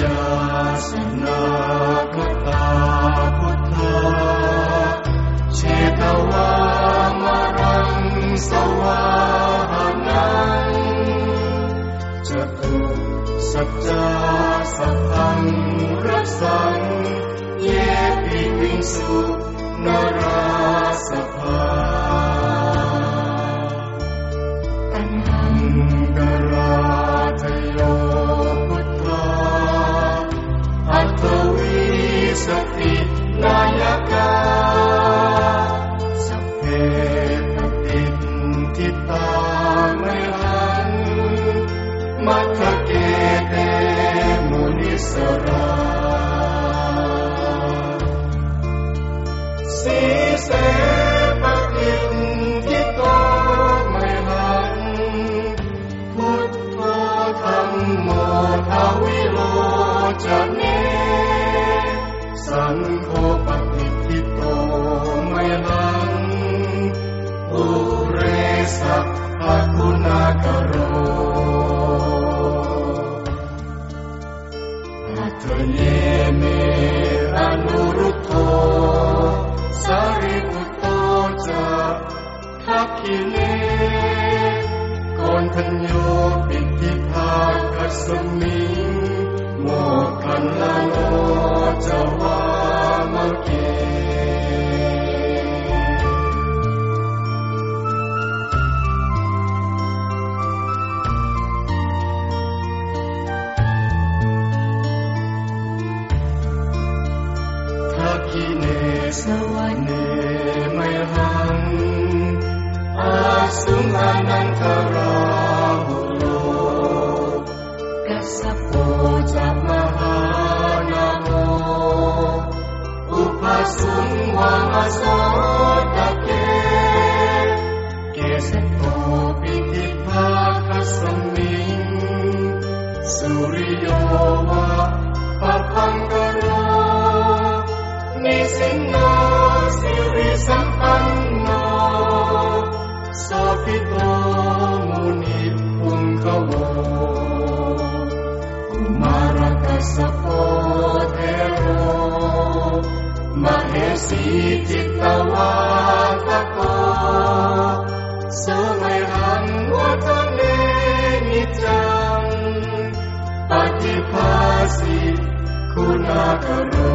ยาสุนาคตาพุทธาเชตวามารังสวาหานังจะตุสัจจาสัพพังรักสัง เยปิวิงสุนรา Sophia. ก่อนทันโยปิติธาคัสมิงโมกันลาโนจาวามากิน สีจิตวาทโกสุไมหังวัฒเนนิจังปฏิภาสิคุณากรุ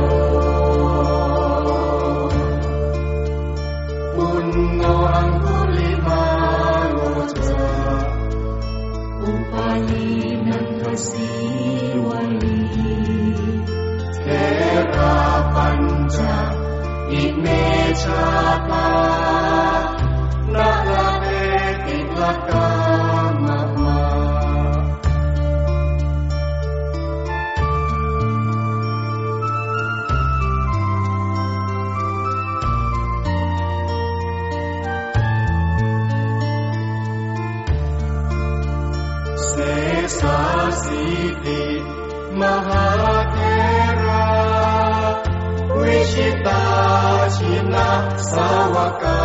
cita cina sawaka.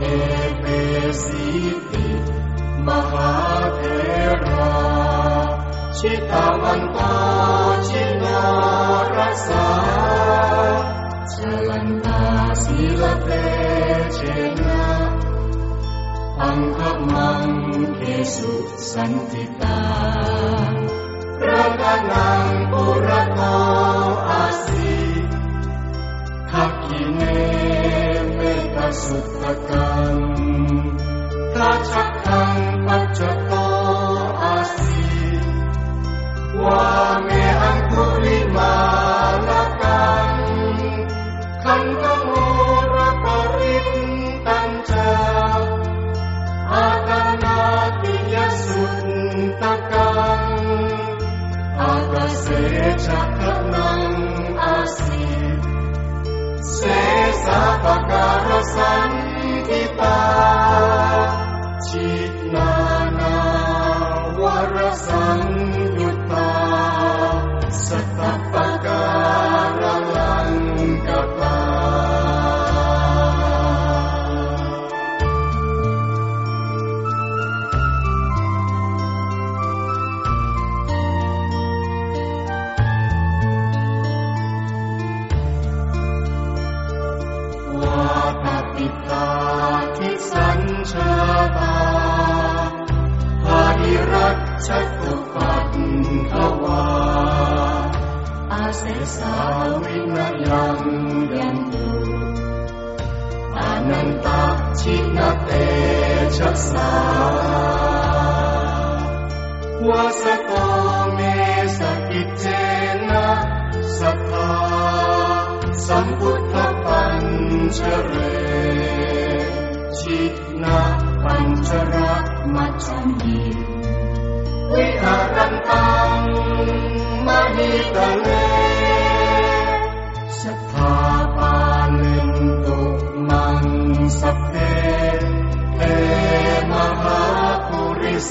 Ebesiti mahatera cita manta cina rasa. Celanta sila pecena angkat mangkesu santita. Rakanang puratau asih. masuk takkan katakan pajak. sawing na lang yang tu ananta chinate chaksa sakitena satha samputta pancare chitna panchara macami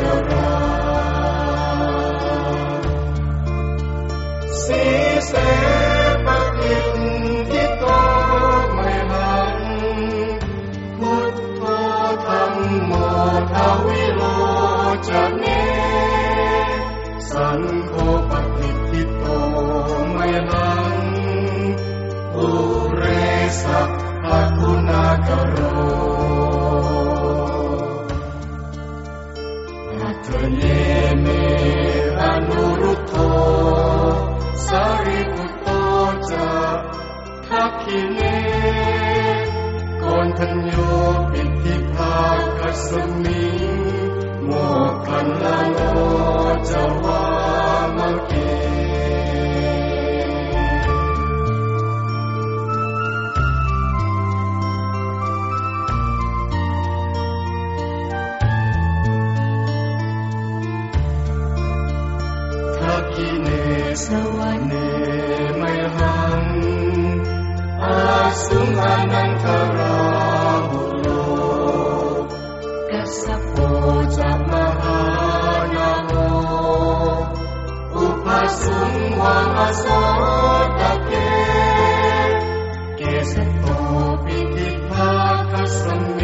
so คัญโยปิทิภาคัสมิงโมคันลาโนเจ้า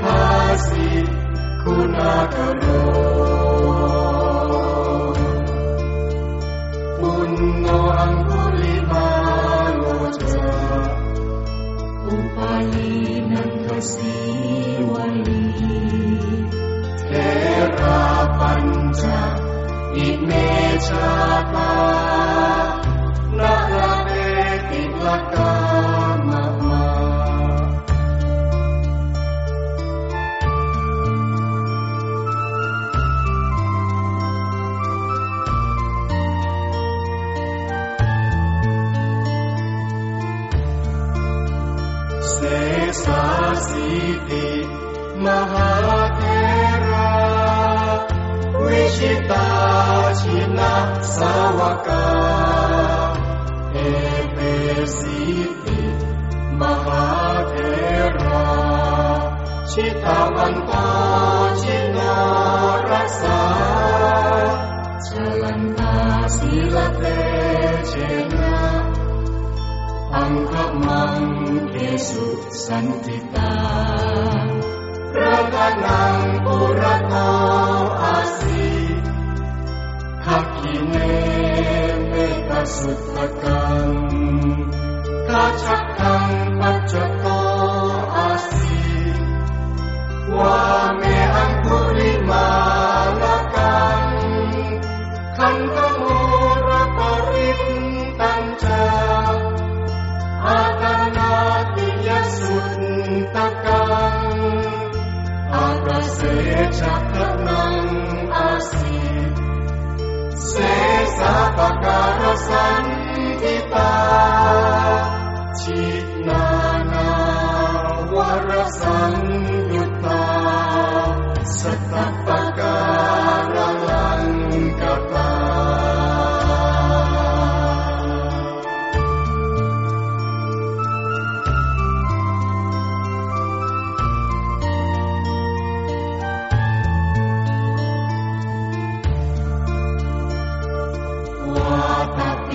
ภาสิคุณากโรปุณโนอังคุลิมาโลจาอุปาลีนันสีวลีเทราปัญจอิเมชา Siddhi Mahadera Citamanta Cina Raksa Celanta Silate Cina Angkat Mangkesu Santita. Rakanang Purata Asi Hakine 呢個説不更，家七更不着。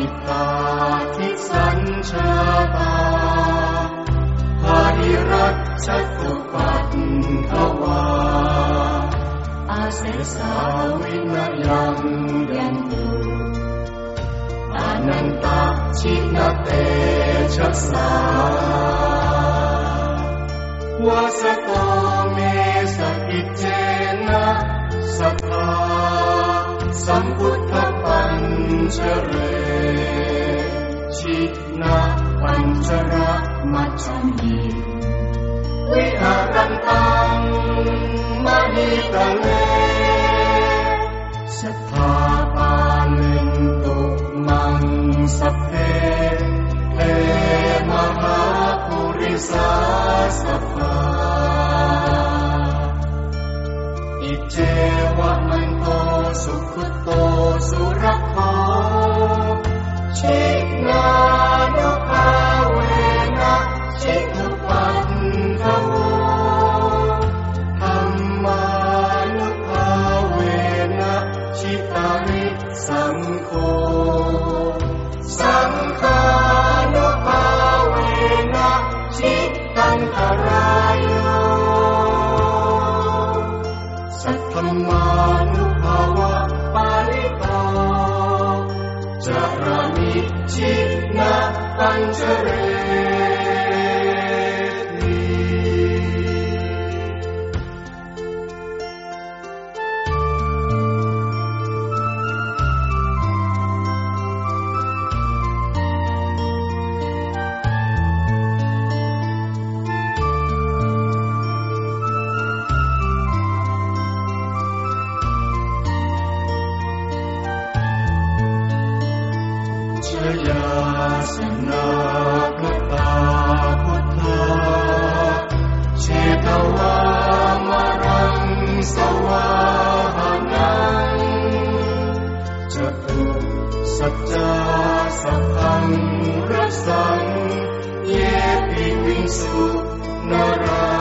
Watapita Tisanchata Hadirat Catupat Kawa Asesa Winayang Yantu Ananta Cinate Jasa Wasato Me Sakitena Sakha Sambuddha Panjare Cina Panjara Macami Wiharantang Mahitale Setha paling mang saphe He Mahapurisa ธรรมานุภาวะปาลิตาจารามิชินะปัญจเร Yeah, be wings to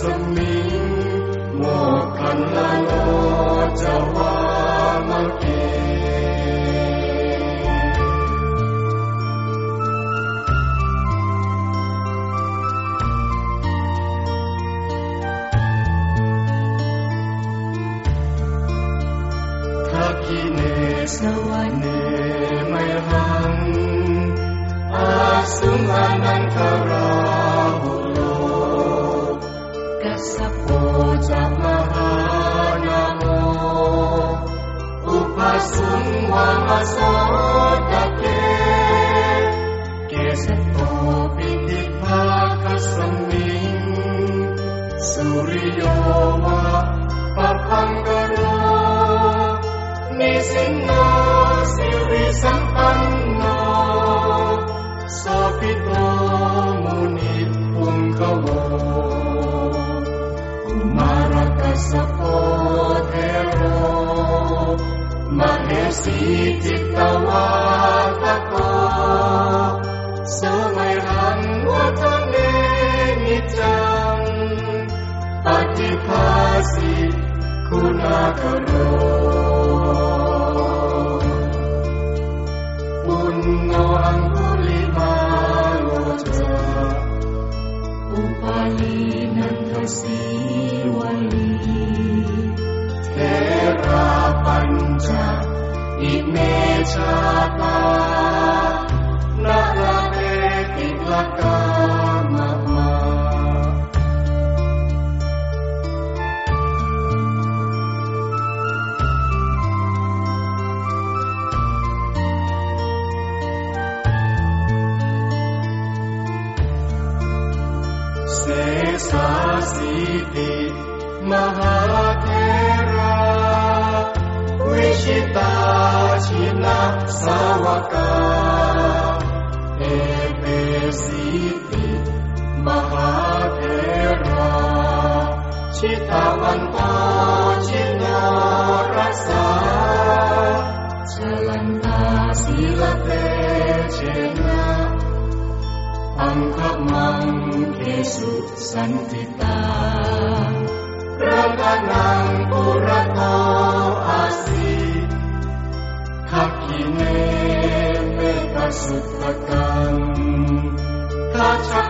生命，我看了我骄傲。 สีจิตวาตโกสมัยหันวัฒเนนิจังปฏิภาสิคุณากรุปุณโนอังคุลิมาโลจาอุปาลีนันทสีวลี Metapod. Citawan pocilnya rasa Jalan kasila pecena Angkap mangkesuk santita Raganang asih asli Hakine mekasut takang Kacak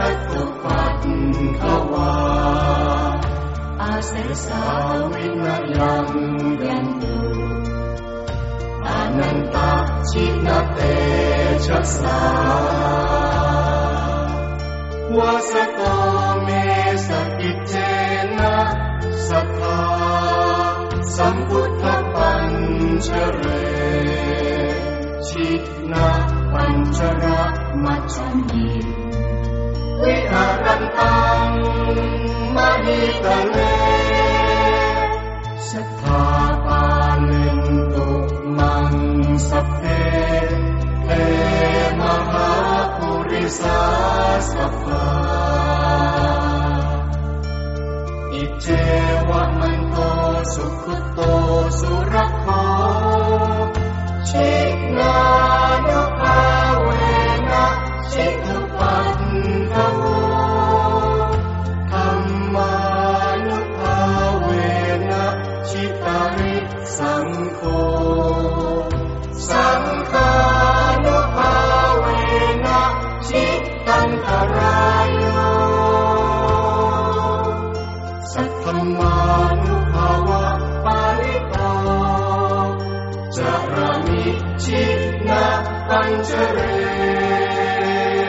Hadirat catupat kawa Asesa winayang gantu Ananta cinate jasa Wasato me sakitena Satha Sambuddha pancere Citna pancara ra ma mahitane Satha palintuk mangsape He mahapurisa safa Icewa manto sukuto surakho 많이 지나 한 죄를.